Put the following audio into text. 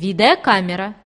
видеокамера.